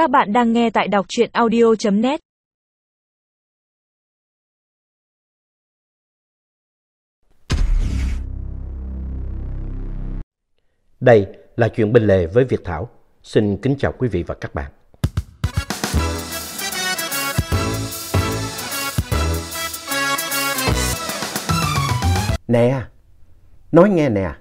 Các bạn đang nghe tại đọc truyện audio.net Đây là chuyện bên lề với Việt Thảo. Xin kính chào quý vị và các bạn. Nè, nói nghe nè.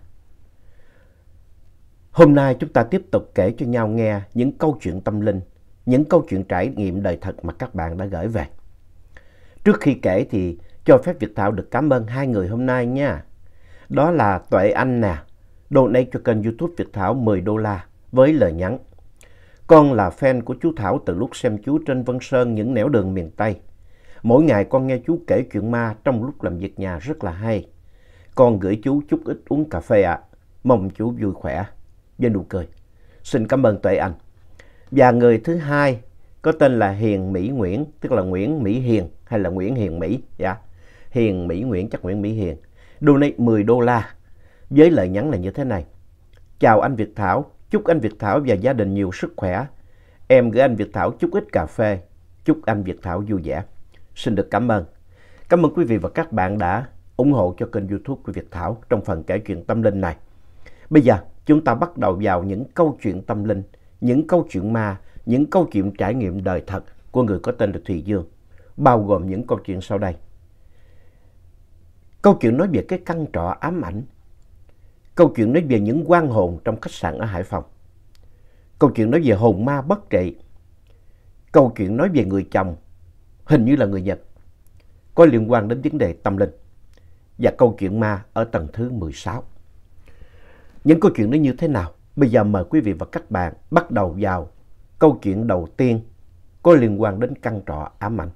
Hôm nay chúng ta tiếp tục kể cho nhau nghe những câu chuyện tâm linh, những câu chuyện trải nghiệm đời thật mà các bạn đã gửi về. Trước khi kể thì cho phép Việt Thảo được cảm ơn hai người hôm nay nha. Đó là Tuệ Anh nè, donate cho kênh youtube Việt Thảo 10 đô la với lời nhắn. Con là fan của chú Thảo từ lúc xem chú trên Vân Sơn những nẻo đường miền Tây. Mỗi ngày con nghe chú kể chuyện ma trong lúc làm việc nhà rất là hay. Con gửi chú chút ít uống cà phê ạ. Mong chú vui khỏe. Với nụ cười. Xin cảm ơn Tuệ Anh. Và người thứ hai có tên là Hiền Mỹ Nguyễn, tức là Nguyễn Mỹ Hiền hay là Nguyễn Hiền Mỹ. Dạ. Hiền Mỹ Nguyễn chắc Nguyễn Mỹ Hiền. Donate 10 đô la với lời nhắn là như thế này. Chào anh Việt Thảo, chúc anh Việt Thảo và gia đình nhiều sức khỏe. Em gửi anh Việt Thảo chút ít cà phê, chúc anh Việt Thảo vui vẻ. Xin được cảm ơn. Cảm ơn quý vị và các bạn đã ủng hộ cho kênh youtube của Việt Thảo trong phần kể chuyện tâm linh này. Bây giờ chúng ta bắt đầu vào những câu chuyện tâm linh, những câu chuyện ma, những câu chuyện trải nghiệm đời thật của người có tên là Thùy Dương, bao gồm những câu chuyện sau đây. Câu chuyện nói về cái căn trọ ám ảnh. Câu chuyện nói về những quan hồn trong khách sạn ở Hải Phòng. Câu chuyện nói về hồn ma bất trị. Câu chuyện nói về người chồng, hình như là người Nhật, có liên quan đến vấn đề tâm linh. Và câu chuyện ma ở tầng thứ 16. Những câu chuyện đó như thế nào? Bây giờ mời quý vị và các bạn bắt đầu vào câu chuyện đầu tiên có liên quan đến căn trọ ám ảnh.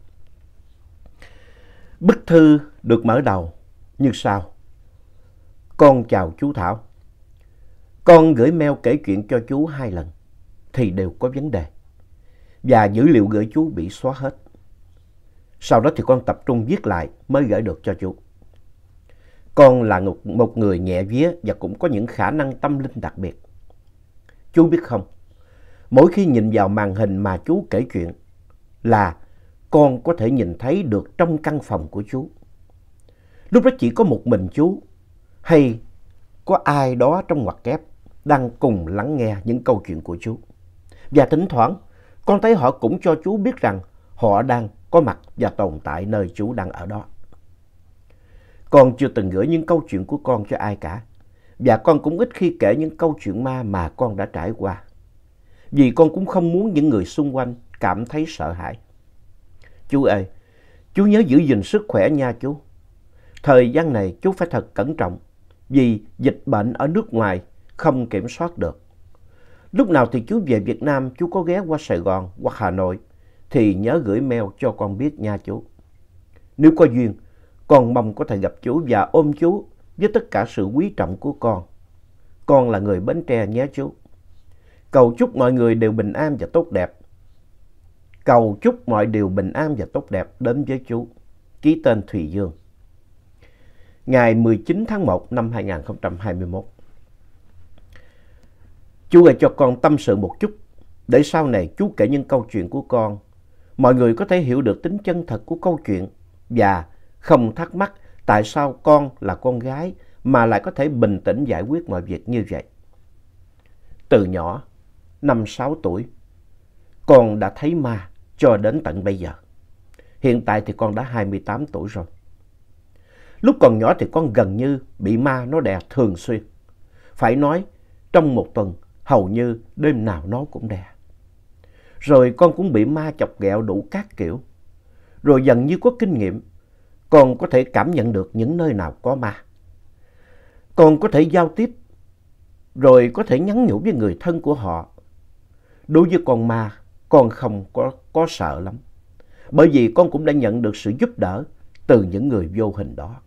Bức thư được mở đầu như sau. Con chào chú Thảo. Con gửi mail kể chuyện cho chú hai lần thì đều có vấn đề. Và dữ liệu gửi chú bị xóa hết. Sau đó thì con tập trung viết lại mới gửi được cho chú. Con là một người nhẹ vía và cũng có những khả năng tâm linh đặc biệt. Chú biết không, mỗi khi nhìn vào màn hình mà chú kể chuyện là con có thể nhìn thấy được trong căn phòng của chú. Lúc đó chỉ có một mình chú hay có ai đó trong ngoặc kép đang cùng lắng nghe những câu chuyện của chú. Và thỉnh thoảng con thấy họ cũng cho chú biết rằng họ đang có mặt và tồn tại nơi chú đang ở đó. Con chưa từng gửi những câu chuyện của con cho ai cả. Và con cũng ít khi kể những câu chuyện ma mà con đã trải qua. Vì con cũng không muốn những người xung quanh cảm thấy sợ hãi. Chú ơi, chú nhớ giữ gìn sức khỏe nha chú. Thời gian này chú phải thật cẩn trọng vì dịch bệnh ở nước ngoài không kiểm soát được. Lúc nào thì chú về Việt Nam chú có ghé qua Sài Gòn hoặc Hà Nội thì nhớ gửi mail cho con biết nha chú. Nếu có duyên, con mong có thể gặp chú và ôm chú với tất cả sự quý trọng của con. Con là người Bến Tre nhé chú. Cầu chúc mọi người đều bình an và tốt đẹp. Cầu chúc mọi điều bình an và tốt đẹp đến với chú. Ký tên Thùy Dương. Ngày 19 tháng 1 năm 2021. Chú hãy cho con tâm sự một chút để sau này chú kể những câu chuyện của con. Mọi người có thể hiểu được tính chân thật của câu chuyện và không thắc mắc tại sao con là con gái mà lại có thể bình tĩnh giải quyết mọi việc như vậy. Từ nhỏ, năm 6 tuổi, con đã thấy ma cho đến tận bây giờ. Hiện tại thì con đã 28 tuổi rồi. Lúc còn nhỏ thì con gần như bị ma nó đè thường xuyên. Phải nói, trong một tuần, hầu như đêm nào nó cũng đè. Rồi con cũng bị ma chọc ghẹo đủ các kiểu. Rồi dần như có kinh nghiệm, con có thể cảm nhận được những nơi nào có ma. Con có thể giao tiếp, rồi có thể nhắn nhủ với người thân của họ. Đối với con ma, con không có, có sợ lắm. Bởi vì con cũng đã nhận được sự giúp đỡ từ những người vô hình đó.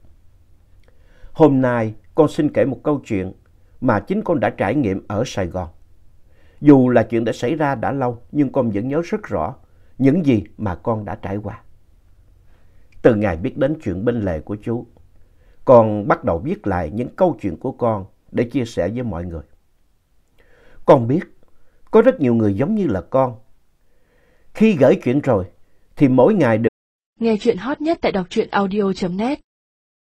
Hôm nay con xin kể một câu chuyện mà chính con đã trải nghiệm ở Sài Gòn. Dù là chuyện đã xảy ra đã lâu nhưng con vẫn nhớ rất rõ những gì mà con đã trải qua. Từ ngày biết đến chuyện bên lề của chú, con bắt đầu viết lại những câu chuyện của con để chia sẻ với mọi người. Con biết có rất nhiều người giống như là con, Khi gửi chuyện rồi thì mỗi ngày được Nghe chuyện hot nhất tại đọc truyện audio.net